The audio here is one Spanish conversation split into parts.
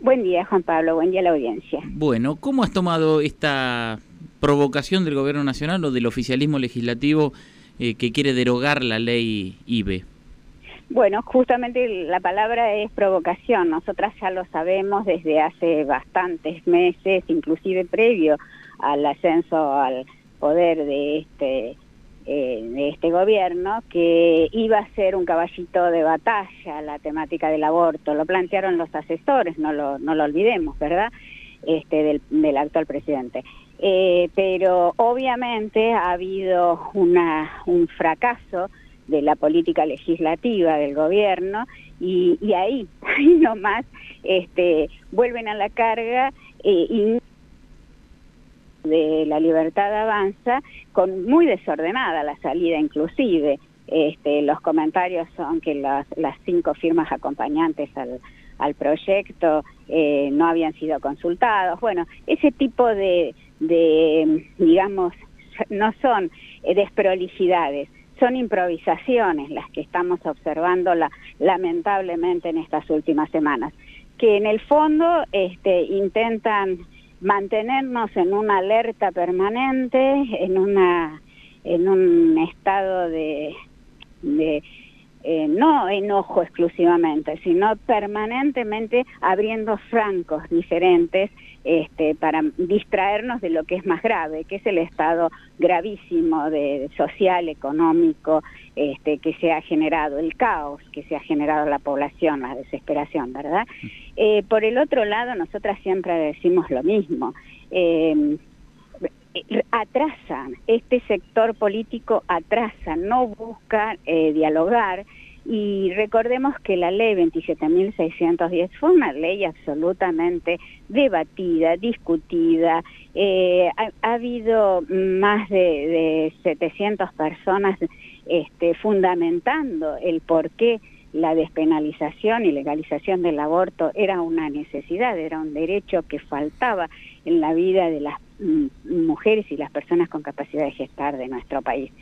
Buen día, Juan Pablo. Buen día a la audiencia. Bueno, ¿cómo has tomado esta provocación del Gobierno Nacional o del oficialismo legislativo eh, que quiere derogar la ley IBE? Bueno, justamente la palabra es provocación. Nosotras ya lo sabemos desde hace bastantes meses, inclusive previo al ascenso al poder de este este gobierno que iba a ser un caballito de batalla la temática del aborto. Lo plantearon los asesores, no lo, no lo olvidemos, ¿verdad? Este, del, del actual presidente. Eh, pero obviamente ha habido una, un fracaso de la política legislativa del gobierno y, y ahí, ahí nomás este, vuelven a la carga eh, y de la libertad avanza con muy desordenada la salida inclusive. Este, los comentarios son que las, las cinco firmas acompañantes al, al proyecto eh, no habían sido consultados. Bueno, ese tipo de, de digamos, no son eh, desprolijidades, son improvisaciones las que estamos observando la, lamentablemente en estas últimas semanas, que en el fondo este, intentan mantenernos en una alerta permanente, en una en un estado de, de eh, no enojo exclusivamente, sino permanentemente abriendo francos diferentes este, para distraernos de lo que es más grave, que es el estado gravísimo de, social, económico, este, que se ha generado, el caos que se ha generado la población, la desesperación, ¿verdad? Eh, por el otro lado, nosotras siempre decimos lo mismo. Eh, atrasan, este sector político atrasa, no busca eh, dialogar. Y recordemos que la ley 27.610 fue una ley absolutamente debatida, discutida, eh, ha, ha, habido más de, de 700 personas este, fundamentando el por qué la despenalización y legalización del aborto era una necesidad, era un derecho que faltaba en la vida de las mujeres y las personas con capacidad de gestar de nuestro país.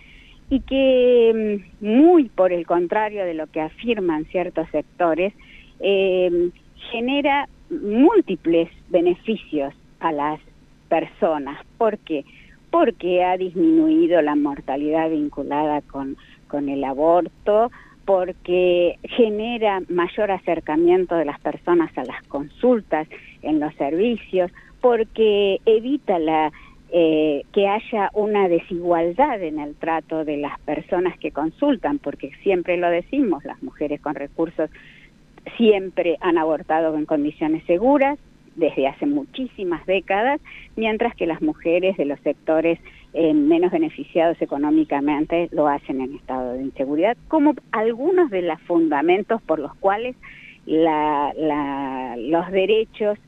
Y que mm, muy por el contrario de lo que afirman ciertos sectores, eh, genera múltiples beneficios a las personas. ¿Por qué? Porque ha disminuido la mortalidad vinculada con, con el aborto, porque genera mayor acercamiento de las personas a las consultas en los servicios, porque evita la eh, que haya una desigualdad en el trato de las personas que consultan, porque siempre lo decimos, las mujeres con recursos siempre han abortado en condiciones seguras desde hace muchísimas décadas, mientras que las mujeres de los sectores eh, menos beneficiados económicamente lo hacen en estado de inseguridad, como algunos de los fundamentos por los cuales la, los derechos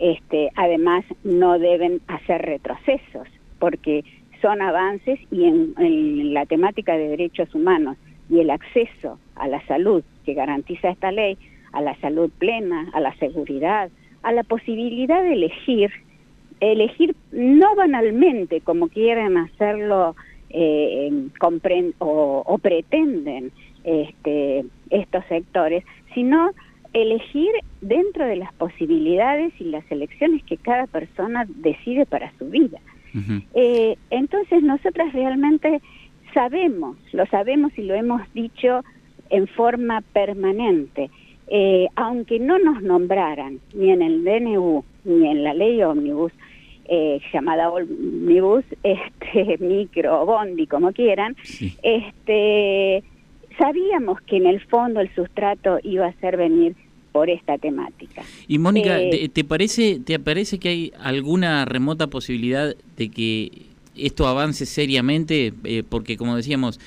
este, además no deben hacer retrocesos, porque son avances y en, en, la temática de derechos humanos y el acceso a la salud que garantiza esta ley, a la salud plena, a la seguridad, a la posibilidad de elegir, elegir no banalmente como quieren hacerlo eh, o, o, pretenden este, estos sectores, sino elegir dentro de las posibilidades y las elecciones que cada persona decide para su vida. Uh -huh. eh, entonces nosotras realmente sabemos, lo sabemos y lo hemos dicho en forma permanente, eh, aunque no nos nombraran ni en el DNU ni en la ley ómnibus, eh, llamada ómnibus, este, micro, bondi, como quieran, sí. este, sabíamos que en el fondo el sustrato iba a ser venir por esta temática. Y Mónica, eh, ¿te parece te parece que hay alguna remota posibilidad de que esto avance seriamente? Eh, porque como decíamos,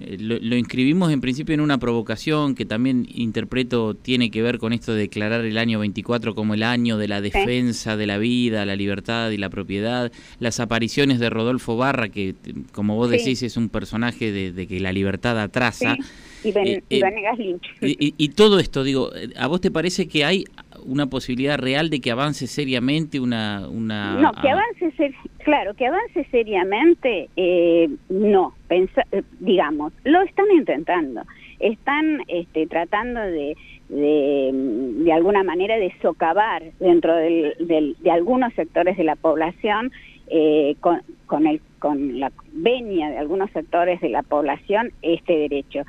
eh, lo, lo, inscribimos en principio en una provocación que también interpreto tiene que ver con esto de declarar el año 24 como el año de la defensa sí. de la vida, la libertad y la propiedad, las apariciones de Rodolfo Barra, que como vos sí. decís es un personaje de, de, que la libertad atrasa. Sí. Y, ben, eh, y Lynch. Y, y, todo esto, digo, ¿a vos te parece que hay una posibilidad real de que avance seriamente una... una no, que avance, ser, claro, que avance seriamente, eh, no, pensa, eh, digamos, lo están intentando. están este, tratando de, de, alguna manera de socavar dentro de algunos sectores de la población eh, con, con, el, con la venia de algunos sectores de la población este derecho.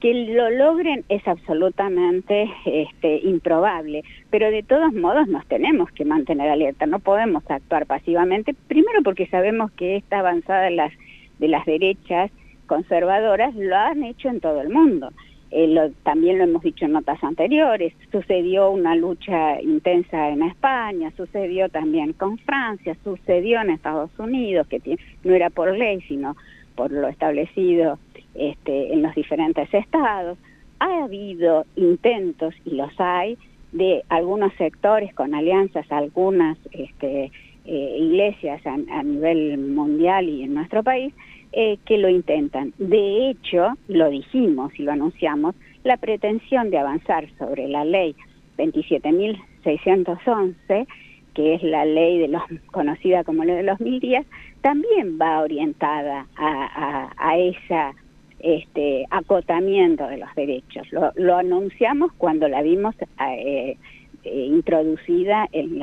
Que lo logren es absolutamente este, improbable, pero de todos modos nos tenemos que mantener alerta, no podemos actuar pasivamente, primero porque sabemos que esta avanzada de las, de las derechas conservadoras lo han hecho en todo el mundo. Eh, también lo hemos dicho en notas anteriores, sucedió una lucha intensa en España, sucedió también con Francia, sucedió en Estados Unidos, que no era por ley, sino por lo establecido este, en los diferentes estados. Ha habido intentos, y los hay, de algunos sectores con alianzas, algunas este, eh, iglesias a, nivel mundial y en nuestro país, eh, que lo intentan. De hecho, lo dijimos y lo anunciamos, la pretensión de avanzar sobre la ley 27.611, que es la ley de los conocida como ley de los mil días, también va orientada a, a, ese este, acotamiento de los derechos. Lo, anunciamos cuando la vimos eh, eh, introducida en,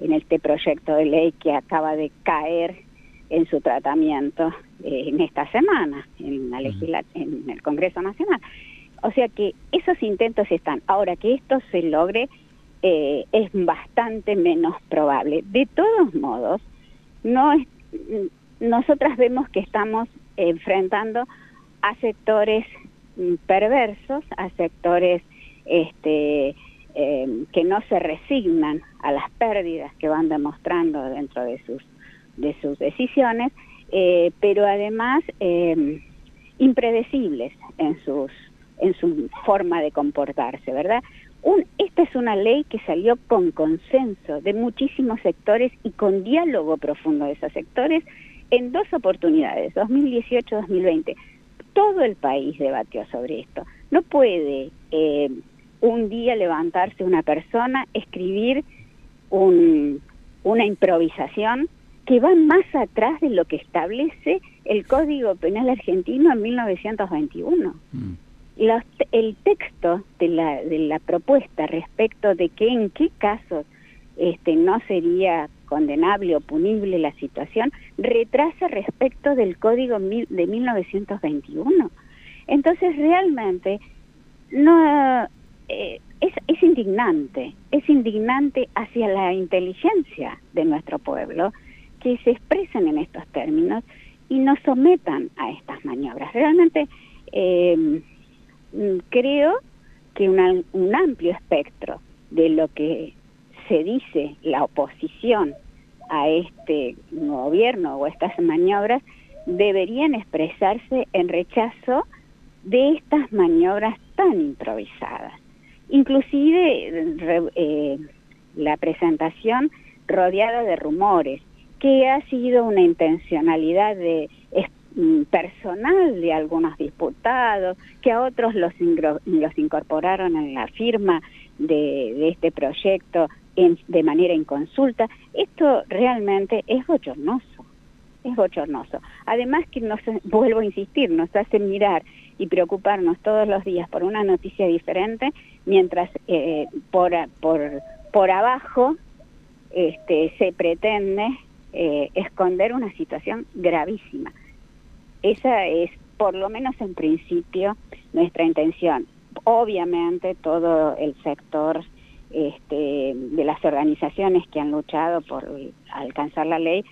en este proyecto de ley que acaba de caer en su tratamiento eh, en esta semana, en, la en el Congreso Nacional. O sea que esos intentos están. Ahora que esto se logre eh, es bastante menos probable. De todos modos, no es, nosotras vemos que estamos enfrentando a sectores mm, perversos, a sectores este, eh, que no se resignan a las pérdidas que van demostrando dentro de sus de sus decisiones, eh, pero además eh, impredecibles en, sus, en su forma de comportarse, ¿verdad? Un, esta es una ley que salió con consenso de muchísimos sectores y con diálogo profundo de esos sectores en dos oportunidades, 2018-2020. Todo el país debatió sobre esto. No puede eh, un día levantarse una persona, escribir un, una improvisación que va más atrás de lo que establece el Código Penal argentino en 1921. Mm. El texto de la, de la propuesta respecto de que en qué casos este, no sería condenable o punible la situación, retrasa respecto del Código de 1921. Entonces, realmente, no eh, es, es indignante, es indignante hacia la inteligencia de nuestro pueblo, que se expresen en estos términos y no sometan a estas maniobras. Realmente eh, creo que un amplio espectro de lo que se dice la oposición a este gobierno o estas maniobras deberían expresarse en rechazo de estas maniobras tan improvisadas. Inclusive eh, la presentación rodeada de rumores, que ha sido una intencionalidad de mm, personal de algunos diputados, que a otros los, los incorporaron en la firma de, este proyecto de manera inconsulta. Esto realmente es bochornoso, es bochornoso. Además que nos, vuelvo a insistir, nos hace mirar y preocuparnos todos los días por una noticia diferente, mientras eh, por, por, por abajo este, se pretende eh, esconder una situación gravísima. Esa es, por lo menos en principio, nuestra intención. Obviamente todo el sector este, de las organizaciones que han luchado por alcanzar la ley,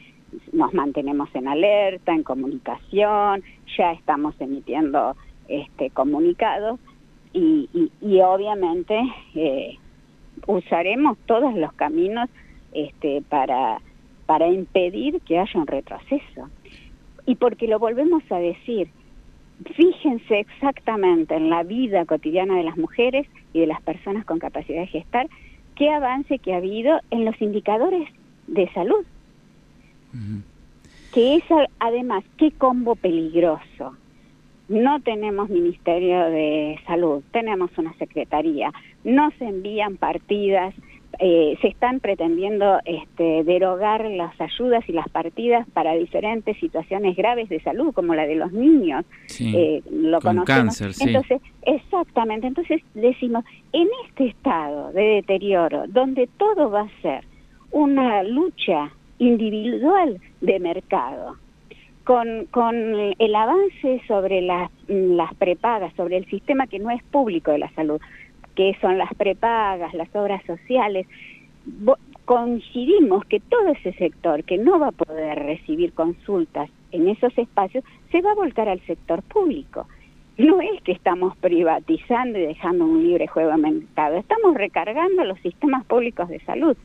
nos mantenemos en alerta, en comunicación, ya estamos emitiendo este, comunicados y, obviamente eh, usaremos todos los caminos este, para para impedir que haya un retroceso. Y porque lo volvemos a decir, fíjense exactamente en la vida cotidiana de las mujeres y de las personas con capacidad de gestar, qué avance que ha habido en los indicadores de salud. Que es además, qué combo peligroso. No tenemos Ministerio de Salud, tenemos una Secretaría, no se envían partidas eh, se están pretendiendo este, derogar las ayudas y las partidas para diferentes situaciones graves de salud, como la de los niños. Eh, lo con cáncer, sí. Entonces, exactamente. Entonces decimos, en este estado de deterioro, donde todo va a ser una lucha individual de mercado, con, con el avance sobre las, las prepagas, sobre el sistema que no es público de la salud, que son las prepagas, las obras sociales, coincidimos que todo ese sector que no va a poder recibir consultas en esos espacios se va a volcar al sector público. No es que estamos privatizando y dejando un libre juego de mercado, estamos recargando los sistemas públicos de salud,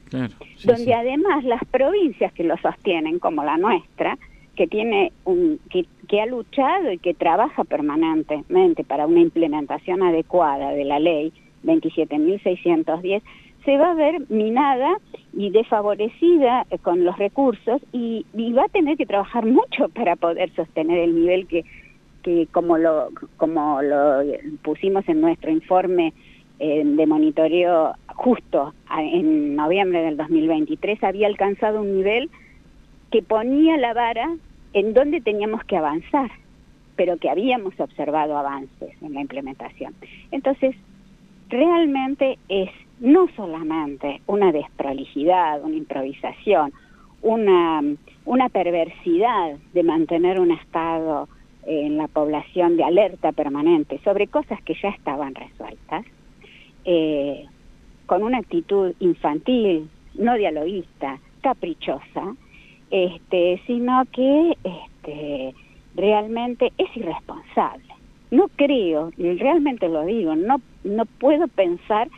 donde además las provincias que lo sostienen, como la nuestra, que tiene un que, que ha luchado y que trabaja permanentemente para una implementación adecuada de la ley, 27.610, se va a ver minada y desfavorecida eh, con los recursos y, va a tener que trabajar mucho para poder sostener el nivel que, que como lo como lo pusimos en nuestro informe eh, de monitoreo justo en noviembre del 2023 había alcanzado un nivel que ponía la vara en donde teníamos que avanzar, pero que habíamos observado avances en la implementación. Entonces, realmente es no solamente una desprolijidad, una improvisación, una, una perversidad de mantener un estado en la población de alerta permanente sobre cosas que ya estaban resueltas, eh, con una actitud infantil, no dialoguista, caprichosa, este, sino que este, realmente es irresponsable no creo, realmente lo digo, no, no puedo pensar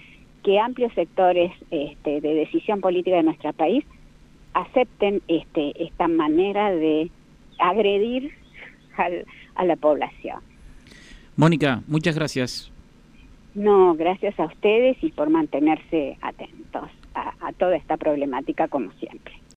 que amplios sectores este, de decisión política de nuestro país acepten este, esta manera de agredir a la población. Mónica, muchas gracias. No, gracias a ustedes y por mantenerse atentos a toda esta problemática como siempre.